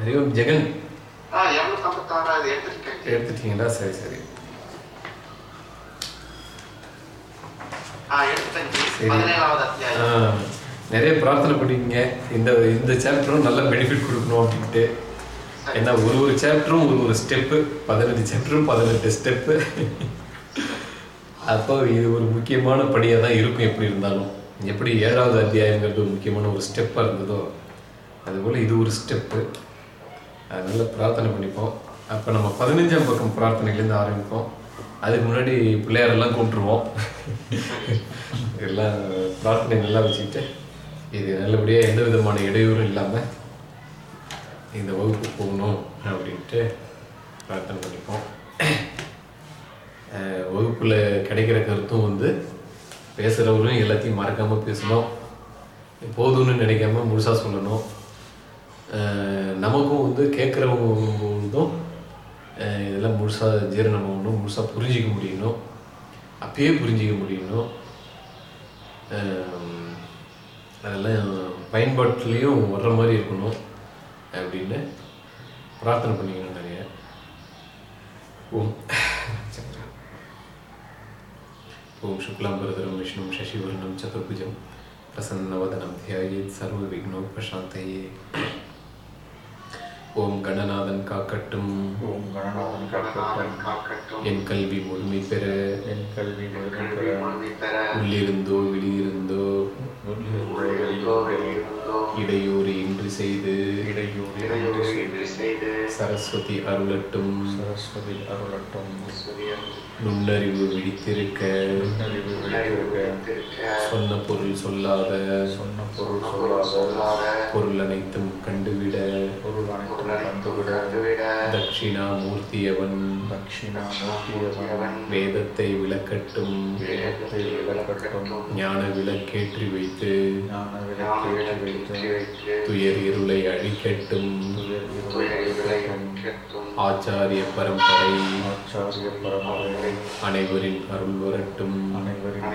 ஹரி ஓம் ஜெகன். எடுத்துட்டீங்களா? சரி சரி. நிறைய பிரார்த்தனை பண்ணிக்கங்க. இந்த இந்த சாப்டரும் நல்ல பெனிஃபிட் கொடுக்கணும் அப்படின்ட்டு. ஏன்னா ஒரு ஒரு சாப்டரும் ஒரு ஒரு ஸ்டெப்பு பதினெட்டு சாப்டரும் பதினெட்டு ஸ்டெப்பு அப்போ இது ஒரு முக்கியமான படியாக தான் இருக்கும் எப்படி இருந்தாலும். எப்படி ஏழாவது அத்தியாயங்கிறது ஒரு முக்கியமான ஒரு ஸ்டெப்பாக இருந்ததோ அதுபோல் இது ஒரு ஸ்டெப்பு அதனால பிரார்த்தனை பண்ணிப்போம். அப்போ நம்ம பதினஞ்சாம் பக்கம் பிரார்த்தனையிலேருந்து ஆரம்பிப்போம். அதுக்கு முன்னாடி பிள்ளையாரெல்லாம் கூப்பிட்டுருவோம். எல்லாம் பிரார்த்தனை நல்லா வச்சுக்கிட்டு இது நல்லபடியாக எந்த விதமான இடையூறும் இல்லாமல் இந்த வகுப்பு போகணும் அப்படின்ட்டு பிரார்த்தனை பண்ணிப்போம். வகுப்பில் கிடைக்கிற கருத்தும் வந்து பேசுகிறவங்களும் எல்லாத்தையும் மறக்காமல் பேசணும். போதும்னு நினைக்காம முழுசாக சொல்லணும். நமக்கும் வந்து கேட்குறவங்களும் இதெல்லாம் முழுசாக ஜீரணம் ஆகணும் முழுசாக புரிஞ்சிக்க முடியணும். அப்பயே புரிஞ்சிக்க முடியணும். அதெல்லாம் பயன்பாட்டுலேயும் வர்ற மாதிரி இருக்கணும் அப்படின்னு பிரார்த்தனை பண்ணிக்கணும் நிறைய. ஓம். ஓம் சுக்லாம்பரதரம் விஷ்ணு சசிவர்ணம் சதுர்புஜம் பிரசன்னவதனம் தியாயேத் சர்வ விக்னோபசாந்தயே ஓம் கணநாதன் காக்கட்டும். ஓம் கணநாதன் காக்கட்டும். என் கல்வி முழுமை பெற. என் கல்வி முழுமை பெற. உள்ளிருந்தோ வெளியிருந்தோ. இடையூறு இன்றி செய்து. இடையூறு இடையூறு இன்றி செய்து. சரஸ்வதி அருளட்டும். சரஸ்வதி அருளட்டும். சூரியன் நுண்ணறிவு விழித்திருக்க. நுண்ணறிவு விளைவிக்க வைத்திருக்க சொன்ன பொருள் சொல்லாத. சொன்ன பொருள் சொல்லாத. பொருள் அனைத்தும் கண்டுவிட. பொருள் அனைத்தும் கண்டுவிட. தட்சிணாமூர்த்தியவன். தட்சிணா மூர்த்தியவன் வேதத்தை விளக்கட்டும். வேதத்தை விளக்கட்டும். ஞான விளக்கேற்றி வைத்து. ஞான விளக்கேற்றி வைத்து. துயர் இருளை அழிக்கட்டும். துயர் இருளை. ஆச்சாரிய பரம்பரை. ஆச்சாரிய பரம்பரை. அனைவரின் அருள் வரட்டும். அனைவரின்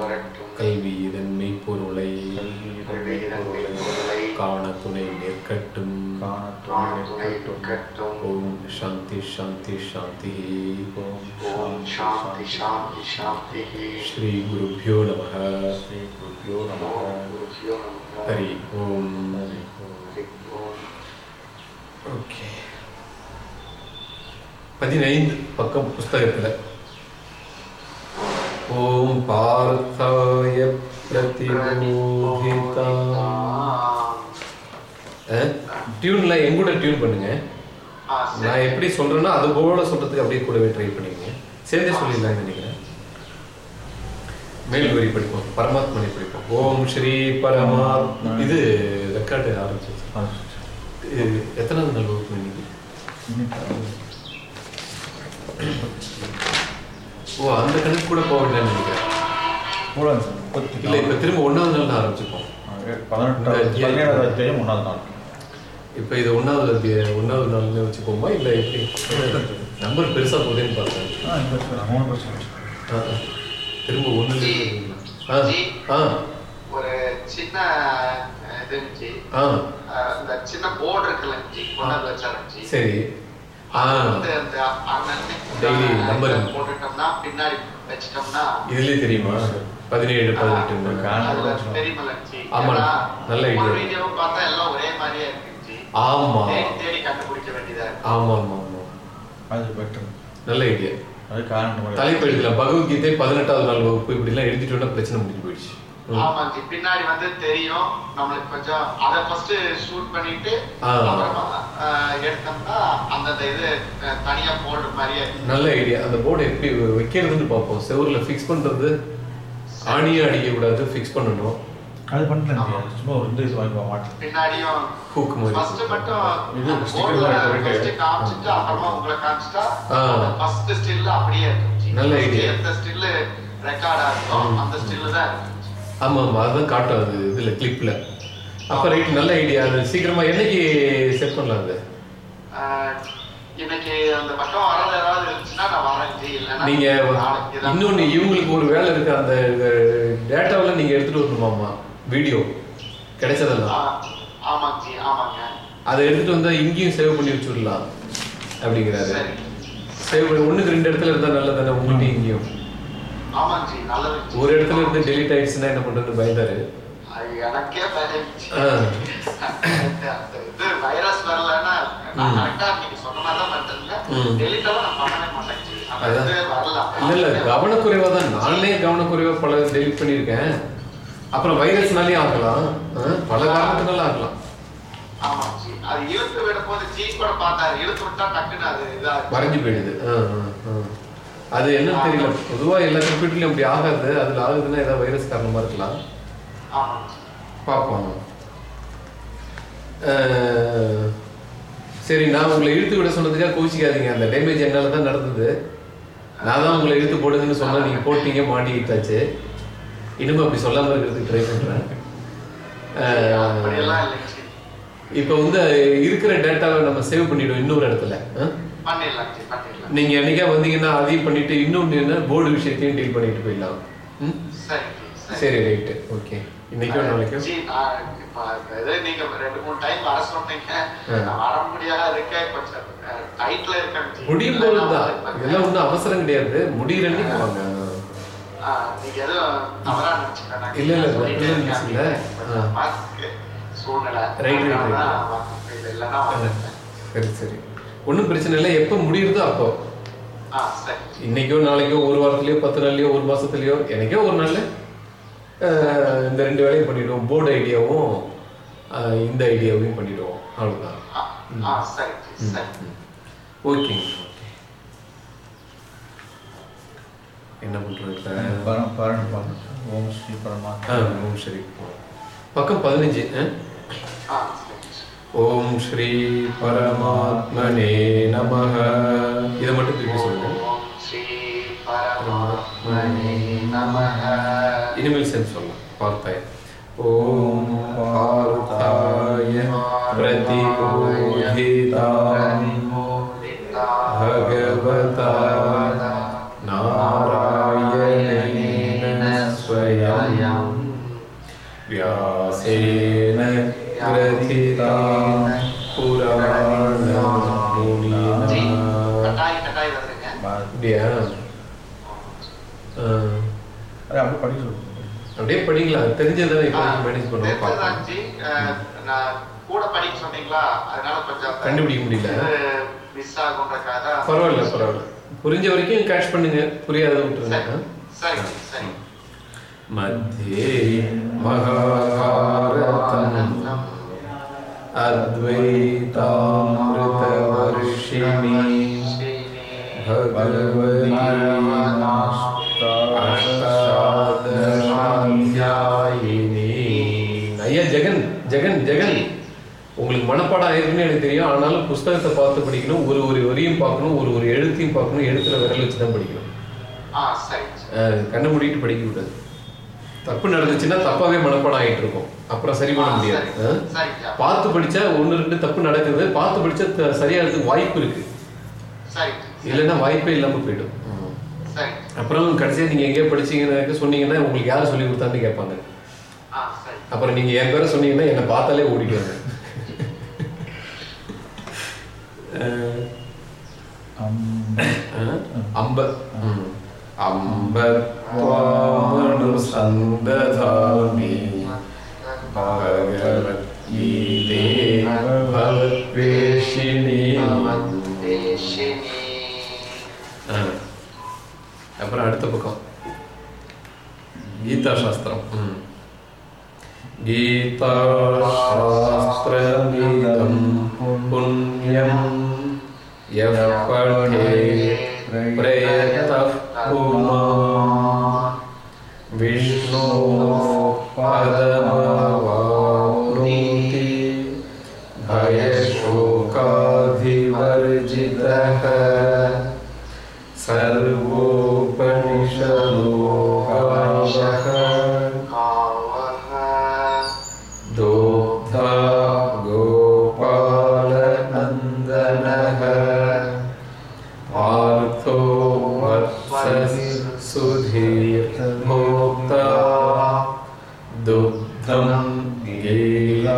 வரட்டும். கல்வி இதன் மெய்ப்பொருளை. காண துணை நிற்கட்டும். ஓம் சாந்தி சாந்தி சாந்தி. ஓம் சாந்தி சாந்தி சாந்தி. ஸ்ரீ குருபியோ நம ஸ்ரீ குருபியோ நம ஹரி ஓம். ஹரி ஓம். ஓகே. பதினைந்து பக்கம் புஸ்தகத்தில். ஓம் பார்த்தாய பிரதிபோதிதா. டியூன்ல என் கூட டியூன் பண்ணுங்க. நான் எப்படி சொல்றேனோ அது போல சொல்றதுக்கு அப்படியே கூடவே ட்ரை பண்ணிக்கங்க. சேர்ந்தே சொல்லிடலாம்னு நினைக்கிறேன். மேல் வரி படிப்போம். பரமாத்மனை படிப்போம். ஓம் ஸ்ரீ பரமாத்மா இது ரெக்கார்டு ஆரம்பிச்சு இது எத்தனாவது நாள் வகுப்பு இன்னைக்கு? ஓ அந்த கணக்கு கூட போக வேண்டாம்னு நினைக்கிறேன். மூலம் முப்பத்தி இல்ல இப்ப திரும்ப ஒன்னாவது நாள் ஆரம்பிச்சிருக்கோம். பதினெட்டாவது பதினேழாவது அத்தியாயம் ஒன்றாவது நாள். இப்ப இது ஒன்னாவது அத்தியாயம் ஒன்னாவது நாள்னு வச்சுப்போமா இல்ல எப்படி? நம்பர் பெருசா போகுதுன்னு பார்த்தேன். திரும்ப ஒண்ணு ஆ ஆ. ஒரு சின்ன இது இருந்துச்சு இந்த சின்ன போர்டு இருக்குல்ல சரி. Daily number. போட்டுட்டோம்னா பின்னாடி வச்சிட்டோம்னா இதுலயே தெரியுமா? பதினேழு பதினெட்டு ஆமா, நல்ல வீடியோவும் பார்த்தா எல்லாம் ஒரே மாதிரியே இருக்கு ஜி ஆமா. தேடி கண்டுபிடிக்க வேண்டியதா இருக்கு. ஆமா ஆமா ஆமா அது பெட்டர் நல்ல ஐடியா அது காரணம். தலைப்பு எழுதலாம். பகவத்கீதை பதினெட்டாவது நாள் வகுப்பு இப்படி எல்லாம் எழுதிட்டோம்னா பிரச்சனை முடிஞ்சு போயிடுச்சு. ம். ஆமா ஜி பின்னாடி வந்து தெரியும். நம்மளுக்கு கொஞ்சம் அதை ஃபர்ஸ்ட் ஷூட் பண்ணிட்டு. அப்புறமா எடுத்தோம்னா அந்தந்த இது தனியா போடுற மாதிரியே. நல்ல ஐடியா அந்த போர்டை எப்படி வைக்கிறதுன்னு பார்ப்போம். செவுரில் ஃபிக்ஸ் பண்றது ஆணியும் அடிக்க கூடாது ஃபிக்ஸ் பண்ணணும். அது பண்ணுறேன் சும்மா ஒரு இது வாங்கி மாட்டேன் பின்னாடியும் ஹூக் மாதிரி. ஃபர்ஸ்ட் மட்டும் இது அந்த first காமிச்சிட்டு அப்புறமா உங்களை காமிச்சிட்டா. ஃபர்ஸ்ட் ஸ்டில் அப்படியே இருக்கும். நல்ல idea. எந்த ஸ்டில் ரெக்கார்டா இருக்கோ அந்த ஸ்டில் தான் இருக்கும். ஜி. ஆமா ஆமா அதுதான் காட்டும் அது இதுல கிளிப்ல அப்ப ரைட் நல்ல ஐடியா அது சீக்கிரமா என்னைக்கு செட் பண்ணலாம் அது? இன்னைக்கு அந்த பக்கம் வரது ஏதாவது இருந்துச்சுன்னா நான் வரேன் ஜி இல்லைன்னா நீங்க நாளைக்கு தான். இன்னொன்னு இவங்களுக்கு ஒரு வேலை இருக்கு அந்த டேட்டாவில் நீங்க எடுத்துட்டு வரணுமாமா வீடியோ கிடைச்சதெல்லாம். ஆ, ஆமாங்க ஜி ஆமாங்க. அதை எடுத்துட்டு வந்தா இங்கேயும் சேவ் பண்ணி வச்சுடலாம் அப்படிங்கிறாரு. சேவ் பண்ணி ஒண்ணுக்கு ரெண்டு இடத்துல இருந்தா நல்லது தானே உங்கள்கிட்ட இங்கேயும் ஆமாங்க ஜி நல்லது ஜி. ஒரு இடத்துல இருந்து டெலிட் ஆயிடுச்சுன்னா என்ன பண்றது? பயந்தாரு. அது எனக்கே. ஆ. அந்த இது வைரஸ் வரலன்னா நான். கரெக்டா நீங்க சொன்ன மாதிரி தான் பண்ணிருக்கேன் ம். டெலிட் எல்லாம் நான் பண்ணவே மாட்டேன். இல்ல கவனக்குறைவா தான் நானே கவனக்குறைவா பல டெலிட் பண்ணியிருக்கேன். அப்புறம் வைரஸ்னாலே ஆகலாம். பல காரணத்தினால ஆகலாம். அது இழுத்து விடும் போது ஜி கூட பார்த்தாரு. இழுத்து விட்டா டக்குன்னு அது இதா மறைஞ்சு போயிடுது. அது என்னன்னு தெரியல. பொதுவா எல்லா கம்ப்யூட்டர்லயும் அப்படி ஆகாது. அதுல ஆகுதுன்னா ஏதாவது வைரஸ் காரணமா இருக்கலாம். பார்ப்போம். சரி நான் உங்களை இழுத்து விட சொன்னதுக்காக கோச்சிக்காதீங்க அந்த டேமேஜ் என்னால தான் நடந்தது. நான் தான் உங்களை இழுத்து போடுங்கன்னு சொன்னா நீங்க போட்டீங்க மாட்டிக்கிட்டாச்சு இனிமே அப்படி சொல்லாம இருக்கிறதுக்கு ட்ரை ஜி இப்போ வந்து இருக்கிற டேட்டாவை நம்ம சேவ் பண்ணிடுவோம் இன்னொரு இடத்துல. அஹ்? நீங்க என்னைக்கா வந்தீங்கன்னா அதையும் பண்ணிட்டு இன்னொன்று என்ன போர்டு விஷயத்தையும் டீல் பண்ணிட்டு போயிடலாம்? சரி ரைட்டு ஓகே இன்னைக்கும் நாளைக்கும் நீங்க ரெண்டு மூணு டைம் வர சொன்னீங்க. வர முடியாத இருக்கேன் கொஞ்சம் டைட்ல இருக்கேன் ஜி. முடியும் போது தான். இதெல்லாம் ஒன்றும் அவசரம் கிடையாது. முடியிற அன்னைக்கு வாங்க. நீங்க எதுவும் தவறா நினைச்சுக்க இல்ல, இல்ல. சூழ்நிலை. சரி சரி. ஒன்றும் பிரச்சனை இல்லை. எப்போ முடியுறதோ அப்போ. ஆ சரி. இன்னைக்கோ நாளைக்கோ ஒரு வாரத்துலயோ பத்து நாள்லயோ ஒரு மாசத்துலயோ என்னைக்கோ ஒரு நாள்ல. இந்த ரெண்டு வேலையும் பண்ணிடுவோம். போர்டு ஐடியாவும் இந்த ஐடியாவையும் பண்ணிடுவோம். அவ்வளவுதான். ஓகேங்க என்ன பண்றது? பரம் ஓம் ஸ்ரீ பரமாத்மா. ஆ, ஓம் ஸ்ரீ பக்கம் பதினஞ்சு. ஓம் ஸ்ரீ பரமாத்மனே நமஹ. இதை மட்டும் திருப்பி சொல்லுங்க. இனிமேல் சேர்ந்து சொல்லலாம். பார்த்தாய. ஓம் பார்த்தாய பிரதிபோதிதாம். அது அப்படியே படிக்க சொல்லுங்க அப்படியே படிக்கலாம் தெரிஞ்சதானே இப்போ மேனேஜ் பண்ணுவோம் தெரிஞ்சதுதான் பார்ப்போம் ஜி. அஹ், நான் கூட படிக்க சொன்னீங்களா அதனால கொஞ்சம் கண்டுபிடிக்க முடியல. மிஸ் ஆகுன்றக்காக தான் பரவாயில்ல பரவாயில்ல புரிஞ்ச வரைக்கும் கேஷ் பண்ணுங்க புரியாத விட்டுருங்க சரி சரி சரி मध्ये महाभारतम् अद्वैतामृतवर्षिणी भगवती உங்களுக்கு மனப்பாடம் ஆயிருக்குன்னு எனக்கு தெரியும். ஆனாலும் புஸ்தகத்தை பார்த்து படிக்கணும் ஒரு ஒரு வரியும் பார்க்கணும் ஒரு ஒரு எழுத்தையும் பார்க்கணும் எழுத்துல விரல் வச்சு தான் படிக்கணும் கண்ணை மூடிட்டு படிக்க கூடாது. தப்பு நடந்துச்சுன்னா தப்பாவே மனப்பாடம் ஆயிட்டு இருக்கும். அப்புறம் சரி பண்ண முடியாது. பார்த்து படிச்சா ஒன்று ரெண்டு தப்பு நடக்குது. பார்த்து படிச்சா சரியாகிறதுக்கு வாய்ப்பு இருக்கு. இல்லைன்னா வாய்ப்பே இல்லாம போயிடும். அப்புறம் கடைசியா நீங்க எங்கேயோ படிச்சீங்கன்னு சொன்னீங்கன்னா உங்களுக்கு யார் சொல்லி கொடுத்தான்னு கேட்பாங்க. அப்புறம் நீங்க என் பேரை சொன்னீங்கன்னா என்னை பார்த்தாலே ஓடிடுவாங்க. അമ്പ അമ്പത്വാമണു സന്തധാമി ഭഗവത്ഗീതേ ഭഗവേഷിണി அப்புறம் அடுத்த பக்கம். கீதா சாஸ்திரம் கீதா சாஸ்திரமிதம் புண்ணியம் यः पठे प्रयतः पुमा। विष्णोः विष्णो पदभायशोकाधिवर्जिद्र वत्सः सुधीर्भोक्ता दुग्धं गीतामृतम्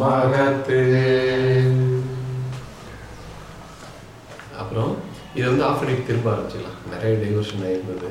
பாரத் அப்புறம் இதை வந்து ஆஃப் பண்ணிட்டு திரும்ப ஆரம்பிச்சிடலாம் நிறைய டைவர்ஷன் ஆயிருந்தது